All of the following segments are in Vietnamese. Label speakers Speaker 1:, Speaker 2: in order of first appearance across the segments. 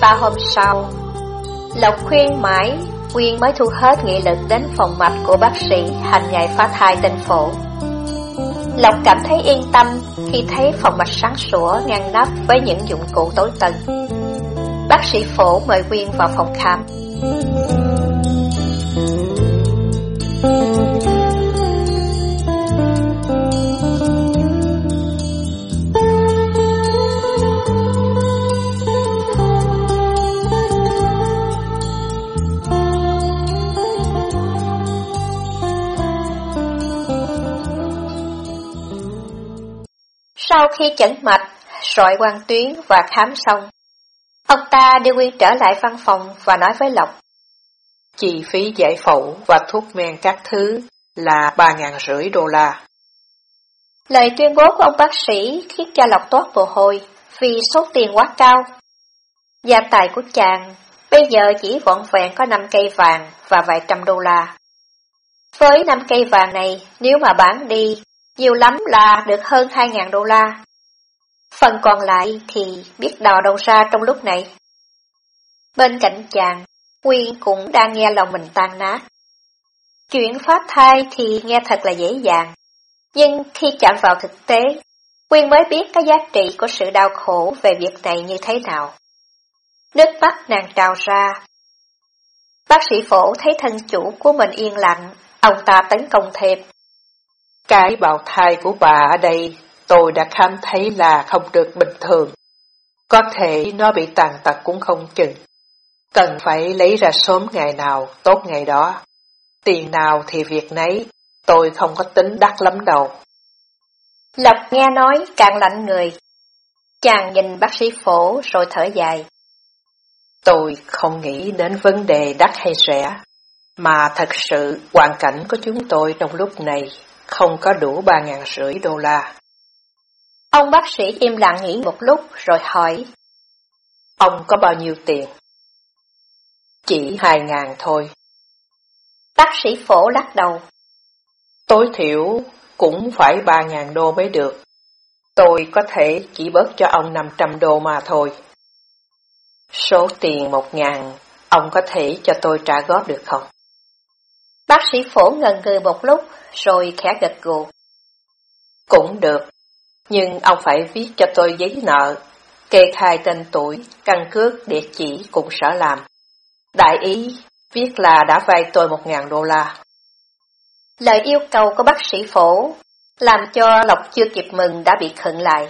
Speaker 1: Ba hôm sau Lộc khuyên mãi Quyên mới thu hết nghị lực đến phòng mạch của bác sĩ, hành ngày phá thai tình phổ. Lộc cảm thấy yên tâm khi thấy phòng mạch sáng sủa ngăn nắp với những dụng cụ tối tân. Bác sĩ phổ mời Quyên vào phòng khám. Sau khi chẩn mạch, sọi quan tuyến và khám xong, ông ta đưa Quyên trở lại văn phòng và nói với Lộc.
Speaker 2: Chi phí giải phẫu và thuốc men các thứ là ba ngàn rưỡi đô la.
Speaker 1: Lời tuyên bố của ông bác sĩ khiến cho Lộc toát mồ hôi vì số tiền quá cao. Gia tài của chàng bây giờ chỉ vọn vẹn có 5 cây vàng và vài trăm đô la. Với 5 cây vàng này, nếu mà bán đi nhiều lắm là được hơn 2.000 đô la. Phần còn lại thì biết đào đâu ra trong lúc này. Bên cạnh chàng, Quyên cũng đang nghe lòng mình tan nát. Chuyện phát thai thì nghe thật là dễ dàng, nhưng khi chạm vào thực tế, Quyên mới biết cái giá trị của sự đau khổ về việc này như thế nào. Nước mắt nàng trào ra. Bác sĩ phổ thấy thân chủ của mình yên lặng, ông ta tấn công thêm.
Speaker 2: Cái bào thai của bà ở đây tôi đã khám thấy là không được bình thường. Có thể nó bị tàn tật cũng không chừng. Cần phải lấy ra sớm ngày nào, tốt ngày đó. Tiền nào thì việc nấy, tôi không có tính đắt lắm đâu.
Speaker 1: Lộc nghe nói càng lạnh người. Chàng nhìn bác sĩ phổ rồi thở dài.
Speaker 2: Tôi không nghĩ đến vấn đề đắt hay rẻ, mà thật sự hoàn cảnh của chúng tôi trong lúc này không có đủ ba ngàn rưỡi đô la.
Speaker 1: Ông bác sĩ im lặng nghĩ một lúc rồi hỏi.
Speaker 2: Ông có bao nhiêu tiền? Chỉ hai ngàn thôi.
Speaker 1: Bác sĩ phổ lắc đầu.
Speaker 2: Tối thiểu cũng phải ba ngàn đô mới được. Tôi có thể chỉ bớt cho ông 500 đô mà thôi. Số tiền một ngàn, ông có thể cho tôi trả góp được không?
Speaker 1: Bác sĩ phổ ngần ngừ một lúc, rồi khẽ gật gù.
Speaker 2: Cũng được, nhưng ông phải viết cho tôi giấy nợ, kê khai tên tuổi, căn cước, địa chỉ cùng sở làm. Đại ý, viết là đã vay tôi một ngàn đô la.
Speaker 1: Lời yêu cầu của bác sĩ phổ, làm cho Lộc chưa kịp mừng đã bị khựng lại.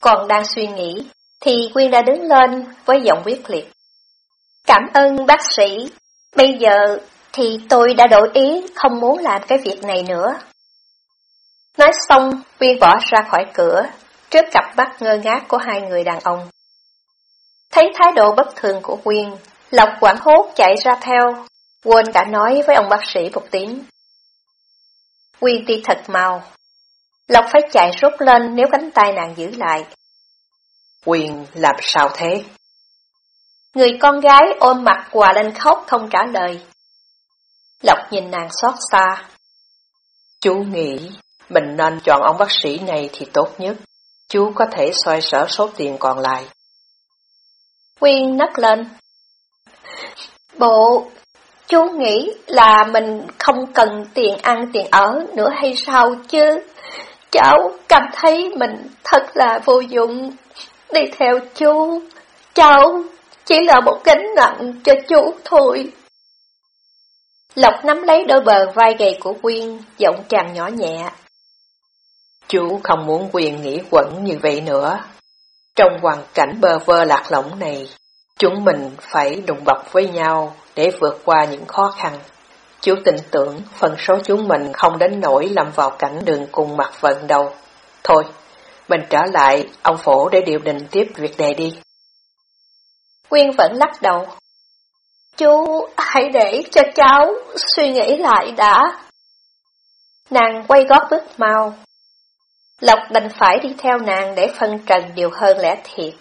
Speaker 1: Còn đang suy nghĩ, thì Quyên đã đứng lên với giọng quyết liệt. Cảm ơn bác sĩ, bây giờ thì tôi đã đổi ý không muốn làm cái việc này nữa. Nói xong, Quyên bỏ ra khỏi cửa, trước cặp mắt ngơ ngác của hai người đàn ông. Thấy thái độ bất thường của Quyên, Lộc quảng hốt chạy ra theo, quên cả nói với ông bác sĩ một tiếng. Quyên đi thật mau. Lộc phải chạy rút lên nếu cánh tay nàng giữ lại.
Speaker 2: Quyên làm sao thế?
Speaker 1: Người con gái ôm mặt quà lên khóc không trả lời. Lộc nhìn nàng xót xa.
Speaker 2: Chú nghĩ mình nên chọn ông bác sĩ này thì tốt nhất. Chú có thể xoay sở số tiền còn lại.
Speaker 1: Quyên nấc lên. Bộ, chú nghĩ là mình không cần tiền ăn tiền ở nữa hay sao chứ? Cháu cảm thấy mình thật là vô dụng. Đi theo chú, cháu chỉ là một gánh nặng cho chú thôi. Lộc nắm lấy đôi bờ vai gầy của Quyên, giọng chàng nhỏ nhẹ.
Speaker 2: Chú không muốn Quyên nghĩ quẩn như vậy nữa. Trong hoàn cảnh bơ vơ lạc lõng này, chúng mình phải đụng bọc với nhau để vượt qua những khó khăn. Chú tin tưởng phần số chúng mình không đến nỗi lâm vào cảnh đường cùng mặt vận đâu. Thôi, mình trở lại ông phổ để điều đình tiếp việc này đi.
Speaker 1: Quyên vẫn lắc đầu. Chú, hãy để cho cháu suy nghĩ lại đã. Nàng quay gót bước mau. Lộc đành phải đi theo nàng để phân trần điều hơn lẽ thiệt.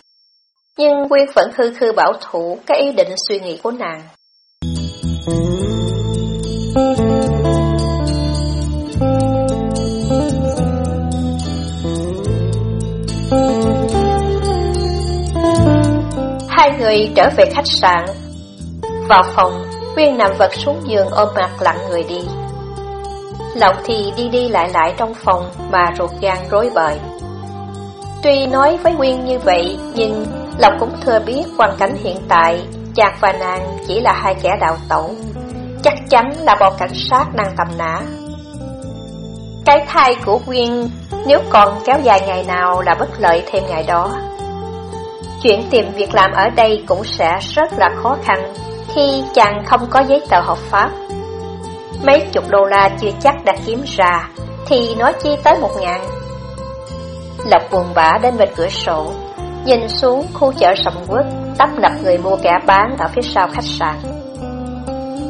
Speaker 1: Nhưng Quyên vẫn khư khư bảo thủ cái ý định suy nghĩ của nàng. Hai người trở về khách sạn. Vào phòng, Quyên nằm vật xuống giường ôm mặt lặng người đi. Lộc thì đi đi lại lại trong phòng mà ruột gan rối bời. Tuy nói với Quyên như vậy, nhưng Lộc cũng thừa biết hoàn cảnh hiện tại, chàng và nàng chỉ là hai kẻ đạo tẩu. Chắc chắn là bọn cảnh sát đang tầm nã. Cái thai của Quyên nếu còn kéo dài ngày nào là bất lợi thêm ngày đó. Chuyện tìm việc làm ở đây cũng sẽ rất là khó khăn khi chàng không có giấy tờ hợp pháp. Mấy chục đô la chưa chắc đã kiếm ra, thì nói chi tới một ngàn. Lộc buồn bã đến bên cửa sổ, nhìn xuống khu chợ sầm quất, tấp nập người mua kẻ bán ở phía sau khách sạn.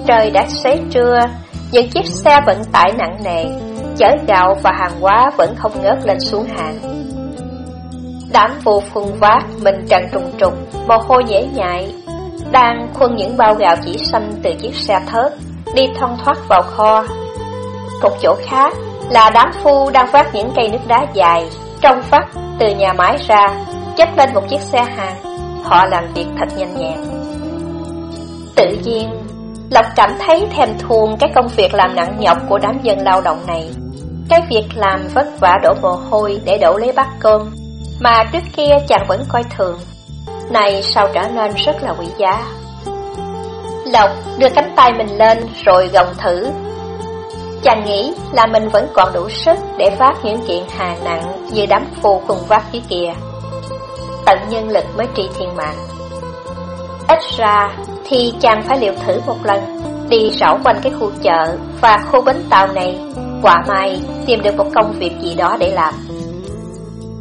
Speaker 1: Trời đã xế trưa, những chiếc xe vận tải nặng nề, chở gạo và hàng hóa vẫn không ngớt lên xuống hàng. Đám vô phương vác, mình trần trùng trùng, mồ hôi dễ nhại, đang khuân những bao gạo chỉ xanh từ chiếc xe thớt, đi thông thoát vào kho. Một chỗ khác là đám phu đang vác những cây nước đá dài, trong vắt từ nhà máy ra, chất lên một chiếc xe hàng. Họ làm việc thật nhanh nhẹn. Tự nhiên, Lộc cảm thấy thèm thuồng cái công việc làm nặng nhọc của đám dân lao động này. Cái việc làm vất vả đổ mồ hôi để đổ lấy bát cơm, mà trước kia chàng vẫn coi thường. Này sao trở nên rất là quý giá. Lộc đưa cánh tay mình lên rồi gồng thử. Chàng nghĩ là mình vẫn còn đủ sức để phát những kiện hàng nặng như đám phù cùng vác dưới kia. Tận nhân lực mới trị thiên mạng. Ít ra thì chàng phải liệu thử một lần, đi rảo quanh cái khu chợ và khu bến tàu này, quả may tìm được một công việc gì đó để làm.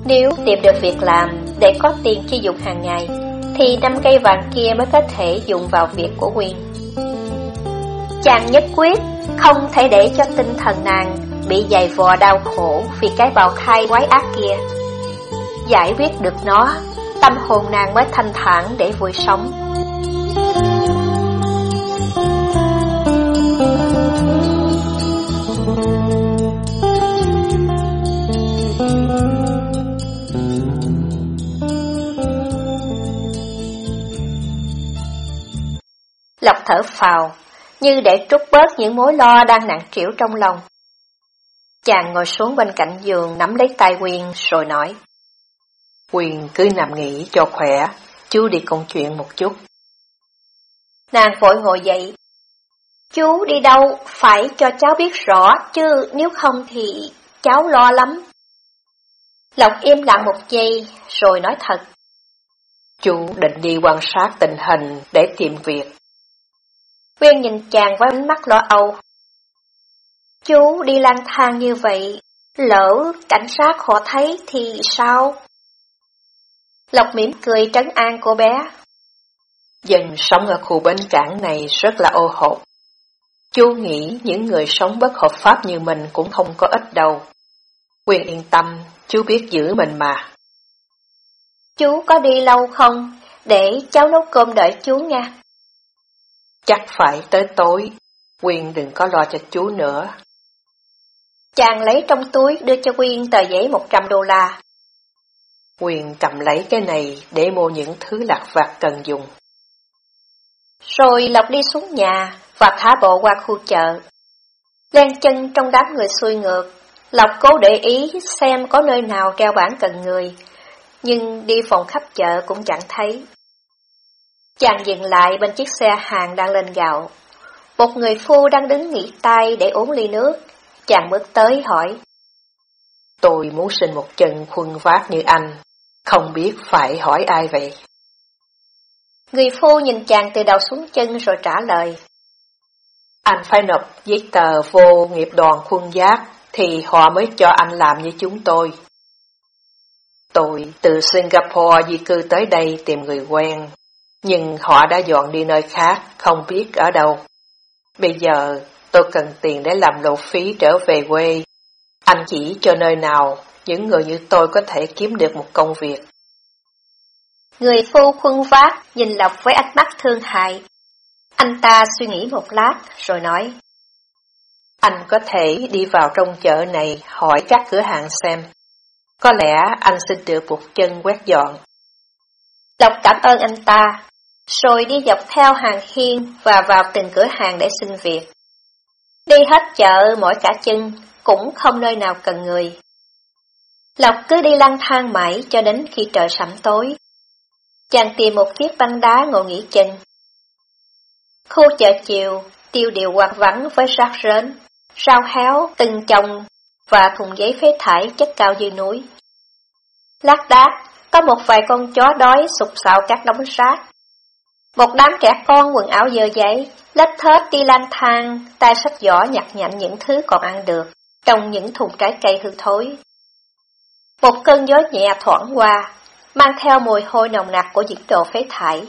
Speaker 1: Nếu tìm được việc làm để có tiền chi dụng hàng ngày, thì năm cây vàng kia mới có thể dùng vào việc của quyền Chàng nhất quyết không thể để cho tinh thần nàng bị dày vò đau khổ vì cái bào thai quái ác kia. Giải quyết được nó, tâm hồn nàng mới thanh thản để vui sống. Lộc thở phào, như để trút bớt những mối lo đang nặng trĩu trong lòng. Chàng ngồi xuống bên cạnh giường nắm lấy tay Quyền rồi nói.
Speaker 2: Quyền cứ nằm nghỉ cho khỏe, chú đi công chuyện một chút.
Speaker 1: Nàng vội ngồi dậy. Chú đi đâu phải cho cháu biết rõ, chứ nếu không thì cháu lo lắm. Lộc im lặng một giây rồi nói thật.
Speaker 2: Chú định đi quan sát tình hình để tìm việc.
Speaker 1: Quyên nhìn chàng với ánh mắt lo âu. Chú đi lang thang như vậy, lỡ cảnh sát họ thấy thì sao? Lộc mỉm cười trấn an cô bé.
Speaker 2: Dân sống ở khu bến cảng này rất là ô hộp. Chú nghĩ những người sống bất hợp pháp như mình cũng không có ít đâu. Quyền yên tâm, chú biết giữ mình mà.
Speaker 1: Chú có đi lâu không? Để cháu nấu cơm đợi chú nha.
Speaker 2: Chắc phải tới tối, Quyên đừng có lo cho chú nữa.
Speaker 1: Chàng lấy trong túi đưa cho Quyên tờ giấy 100 đô la.
Speaker 2: Quyên cầm lấy cái này để mua những thứ lặt vặt cần dùng.
Speaker 1: Rồi Lộc đi xuống nhà và thả bộ qua khu chợ. Len chân trong đám người xuôi ngược, Lộc cố để ý xem có nơi nào treo bản cần người, nhưng đi phòng khắp chợ cũng chẳng thấy. Chàng dừng lại bên chiếc xe hàng đang lên gạo. Một người phu đang đứng nghỉ tay để uống ly nước. Chàng bước tới hỏi.
Speaker 2: Tôi muốn xin một chân khuân vác như anh. Không biết phải hỏi ai vậy?
Speaker 1: Người phu nhìn chàng từ đầu xuống chân rồi trả lời.
Speaker 2: Anh phải nộp giấy tờ vô nghiệp đoàn khuân giác thì họ mới cho anh làm như chúng tôi. Tôi từ Singapore di cư tới đây tìm người quen, Nhưng họ đã dọn đi nơi khác, không biết ở đâu. Bây giờ tôi cần tiền để làm lộ phí trở về quê. Anh chỉ cho nơi nào những người như tôi có thể kiếm được một công việc.
Speaker 1: Người phu khuân vác nhìn Lộc với ánh mắt thương hại. Anh ta suy nghĩ một lát rồi nói.
Speaker 2: Anh có thể đi vào trong chợ này hỏi các cửa hàng xem. Có lẽ anh xin được một chân quét dọn.
Speaker 1: Lộc cảm ơn anh ta, rồi đi dọc theo hàng hiên và vào từng cửa hàng để xin việc. Đi hết chợ mỗi cả chân, cũng không nơi nào cần người. Lộc cứ đi lang thang mãi cho đến khi trời sẩm tối. Chàng tìm một chiếc băng đá ngồi nghỉ chân. Khu chợ chiều, tiêu điều hoạt vắng với rác rến, rau héo, từng chồng và thùng giấy phế thải chất cao như núi. Lát đác, có một vài con chó đói sụp sạo các đống rác. Một đám trẻ con quần áo dơ giấy, lết thết đi lang thang, tay sách giỏ nhặt nhạnh những thứ còn ăn được, trong những thùng trái cây hư thối. Một cơn gió nhẹ thoảng qua, mang theo mùi hôi nồng nặc của những đồ phế thải.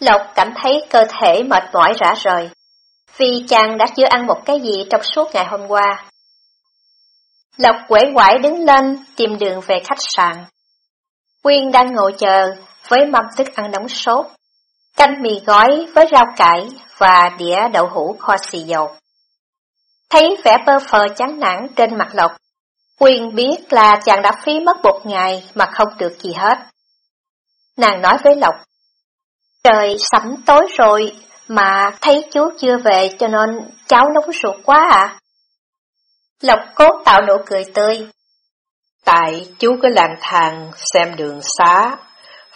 Speaker 1: Lộc cảm thấy cơ thể mệt mỏi rã rời, vì chàng đã chưa ăn một cái gì trong suốt ngày hôm qua. Lộc quể quải đứng lên tìm đường về khách sạn. Quyên đang ngồi chờ với mâm thức ăn nóng sốt, canh mì gói với rau cải và đĩa đậu hũ kho xì dầu. Thấy vẻ bơ phờ chán nản trên mặt Lộc, Quyên biết là chàng đã phí mất một ngày mà không được gì hết. Nàng nói với Lộc, Trời sẩm tối rồi, mà thấy chú chưa về cho nên cháu nóng ruột quá à. Lộc cố tạo nụ cười tươi.
Speaker 2: Tại chú cứ lang thang xem đường xá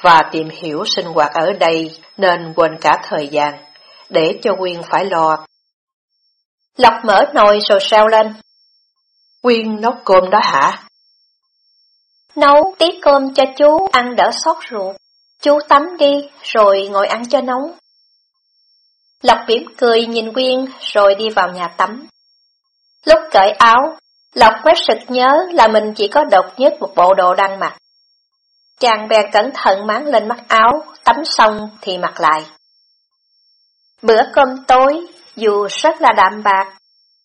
Speaker 2: và tìm hiểu sinh hoạt ở đây nên quên cả thời gian, để cho Quyên phải lo.
Speaker 1: Lộc mở nồi rồi sao lên.
Speaker 2: Quyên nấu cơm đó hả?
Speaker 1: Nấu tí cơm cho chú ăn đỡ sót ruột. Chú tắm đi, rồi ngồi ăn cho nóng. Lộc mỉm cười nhìn Quyên rồi đi vào nhà tắm. Lúc cởi áo, Lộc mới sực nhớ là mình chỉ có độc nhất một bộ đồ đang mặc. Chàng bèn cẩn thận máng lên mắt áo, tắm xong thì mặc lại. Bữa cơm tối, dù rất là đạm bạc,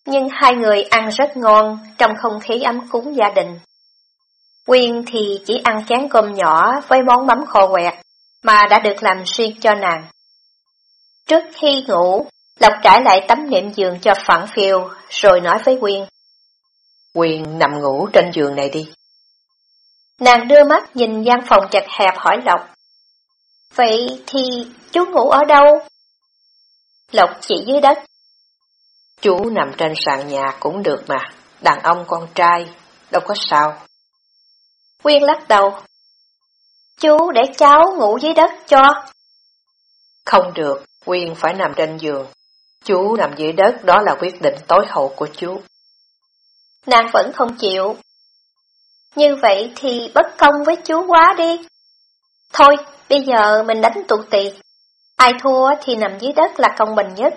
Speaker 1: nhưng hai người ăn rất ngon trong không khí ấm cúng gia đình. Quyên thì chỉ ăn chén cơm nhỏ với món mắm khô quẹt, mà đã được làm riêng cho nàng. Trước khi ngủ, Lộc trải lại tấm nệm giường cho phẳng phiêu, rồi nói với Quyên.
Speaker 2: Quyên nằm ngủ trên giường này đi.
Speaker 1: Nàng đưa mắt nhìn gian phòng chật hẹp hỏi Lộc. Vậy thì chú ngủ ở đâu? Lộc chỉ dưới đất.
Speaker 2: Chú nằm trên sàn nhà cũng được mà, đàn ông con trai, đâu có sao.
Speaker 1: Quyên lắc đầu. Chú để cháu ngủ dưới đất cho.
Speaker 2: Không được, Quyên phải nằm trên giường. Chú nằm dưới đất đó là quyết định tối hậu của chú.
Speaker 1: Nàng vẫn không chịu. Như vậy thì bất công với chú quá đi. Thôi, bây giờ mình đánh tụ tì. Ai thua thì nằm dưới đất là công bình nhất.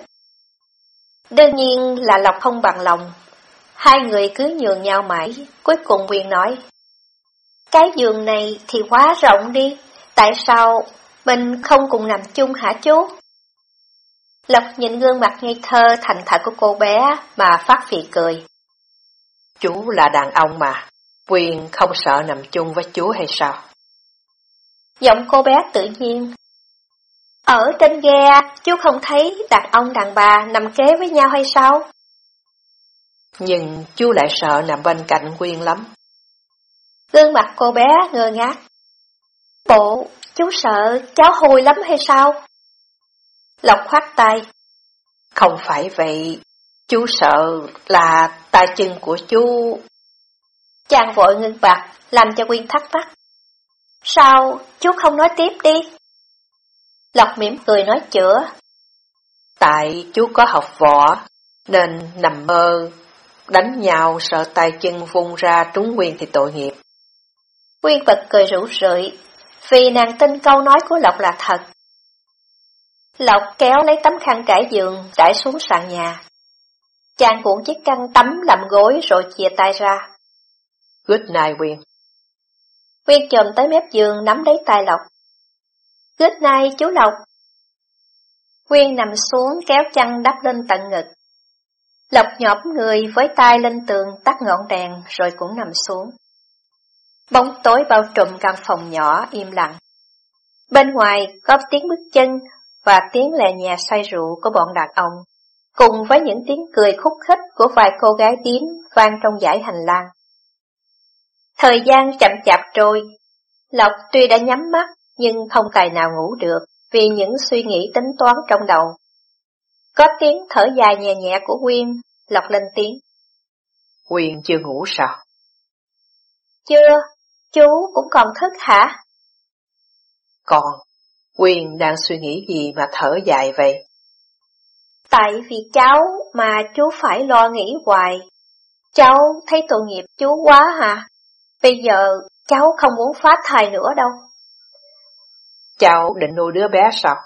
Speaker 1: Đương nhiên là Lộc không bằng lòng. Hai người cứ nhường nhau mãi, cuối cùng quyền nói. Cái giường này thì quá rộng đi, tại sao mình không cùng nằm chung hả chú? Lộc nhìn gương mặt ngây thơ thành thật của cô bé mà phát phì cười.
Speaker 2: Chú là đàn ông mà, Quyền không sợ nằm chung với chú hay sao?
Speaker 1: Giọng cô bé tự nhiên. Ở trên ghe, chú không thấy đàn ông đàn bà nằm kế với nhau hay sao?
Speaker 2: Nhưng chú lại sợ nằm bên cạnh Quyên lắm.
Speaker 1: Gương mặt cô bé ngơ ngác. Bộ, chú sợ cháu hôi lắm hay sao? Lộc khoát tay.
Speaker 2: Không phải vậy, chú sợ là tay chân của chú.
Speaker 1: Chàng vội ngưng bạc, làm cho Quyên thắc mắc. Sao chú không nói tiếp đi? Lộc mỉm cười nói chữa.
Speaker 2: Tại chú có học võ, nên nằm mơ, đánh nhau sợ tay chân vung ra trúng Quyên thì tội nghiệp.
Speaker 1: Quyên bật cười rủ rượi, vì nàng tin câu nói của Lộc là thật. Lộc kéo lấy tấm khăn trải giường, trải xuống sàn nhà. Chàng cuộn chiếc khăn tắm làm gối rồi chia tay ra.
Speaker 2: Good night, Quyên.
Speaker 1: Quyên chồm tới mép giường nắm lấy tay Lộc. Good night chú Lộc. Quyên nằm xuống kéo chăn đắp lên tận ngực. Lộc nhọp người với tay lên tường tắt ngọn đèn rồi cũng nằm xuống. Bóng tối bao trùm căn phòng nhỏ im lặng. Bên ngoài có tiếng bước chân và tiếng lè nhà say rượu của bọn đàn ông, cùng với những tiếng cười khúc khích của vài cô gái tím vang trong dãy hành lang. Thời gian chậm chạp trôi, Lộc tuy đã nhắm mắt nhưng không tài nào ngủ được vì những suy nghĩ tính toán trong đầu. Có tiếng thở dài nhẹ nhẹ của Quyên, Lộc lên tiếng.
Speaker 2: Quyên chưa ngủ sao?
Speaker 1: Chưa, chú cũng còn thức hả?
Speaker 2: Còn, Quyên đang suy nghĩ gì mà thở dài vậy?
Speaker 1: Tại vì cháu mà chú phải lo nghĩ hoài. Cháu thấy tội nghiệp chú quá hả? Bây giờ cháu không muốn phá thai nữa đâu.
Speaker 2: Cháu định nuôi đứa bé sao?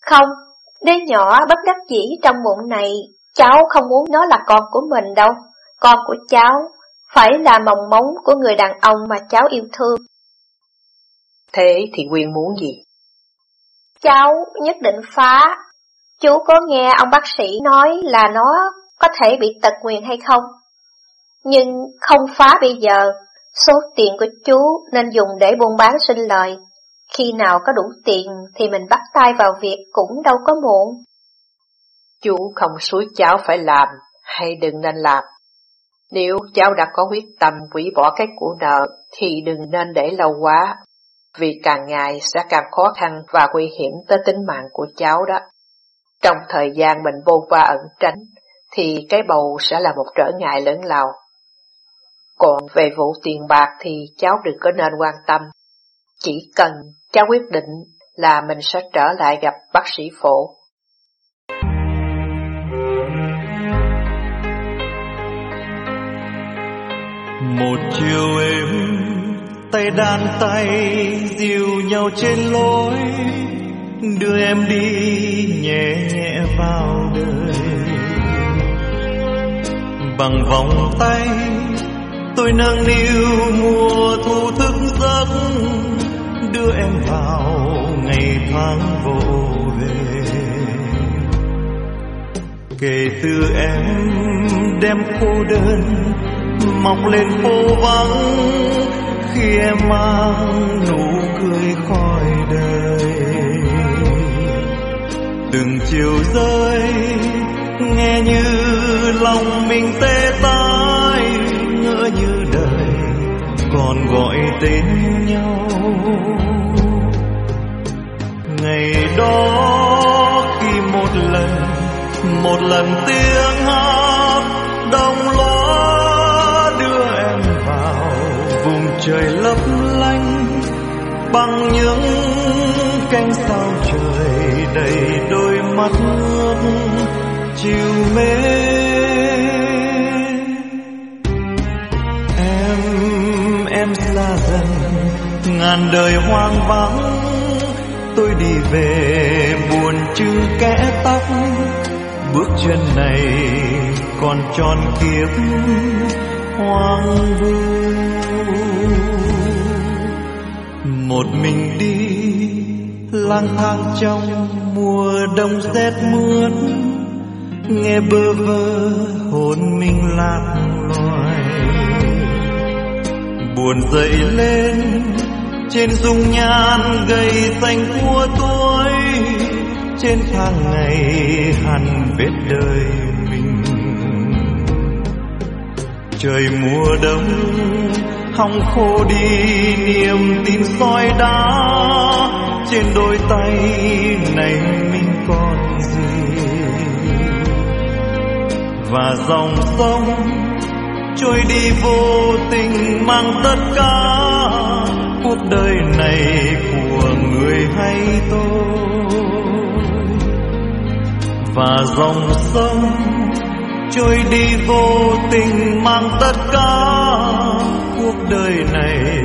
Speaker 1: Không, đứa nhỏ bất đắc dĩ trong bụng này, cháu không muốn nó là con của mình đâu. Con của cháu phải là mồng móng của người đàn ông mà cháu yêu thương.
Speaker 2: Thế thì Quyên muốn gì?
Speaker 1: Cháu nhất định phá. Chú có nghe ông bác sĩ nói là nó có thể bị tật nguyền hay không? Nhưng không phá bây giờ, số tiền của chú nên dùng để buôn bán sinh lời. Khi nào có đủ tiền thì mình bắt tay vào việc cũng đâu có muộn.
Speaker 2: Chú không suối cháu phải làm hay đừng nên làm. Nếu cháu đã có quyết tâm quỷ bỏ cái của nợ thì đừng nên để lâu quá, vì càng ngày sẽ càng khó khăn và nguy hiểm tới tính mạng của cháu đó. Trong thời gian mình vô qua ẩn tránh, thì cái bầu sẽ là một trở ngại lớn lao. Còn về vụ tiền bạc thì cháu đừng có nên quan tâm. Chỉ cần cháu quyết định là mình sẽ trở lại gặp bác sĩ phổ.
Speaker 3: Một chiều êm, tay đàn tay dìu nhau trên lối, đưa em đi nhẹ nhẹ vào đời. Bằng vòng tay tôi nâng niu mùa thu thức giấc, đưa em vào ngày tháng vô về. Kể từ em đem cô đơn mọc lên phố vắng, khi em mang nụ cười khỏi đời. Từng chiều rơi, nghe như lòng mình tê tái còn gọi tên nhau. Ngày đó khi một lần một lần tiếng hát đông loa đưa em vào vùng trời lấp lánh, bằng những cánh sao trời đầy đôi mắt nước chiều mến dần ngàn đời hoang vắng, tôi đi về buồn chữ kẽ tóc. Bước chân này còn tròn kiếp hoang vu. Một mình đi, lang thang trong mùa đông rét mướt. Nghe bơ vơ hồn mình lạc loài buồn dậy lên. Trên dung nhan gầy xanh của tôi, trên tháng ngày hằn vết đời mình. Trời mùa đông, hong khô đi, niềm tin soi đá. Trên đôi tay này mình còn gì? Và dòng sông trôi đi vô tình mang tất cả. Cuộc đời này của người hay tôi. Và dòng sông trôi đi vô tình mang tất cả. Cuộc đời này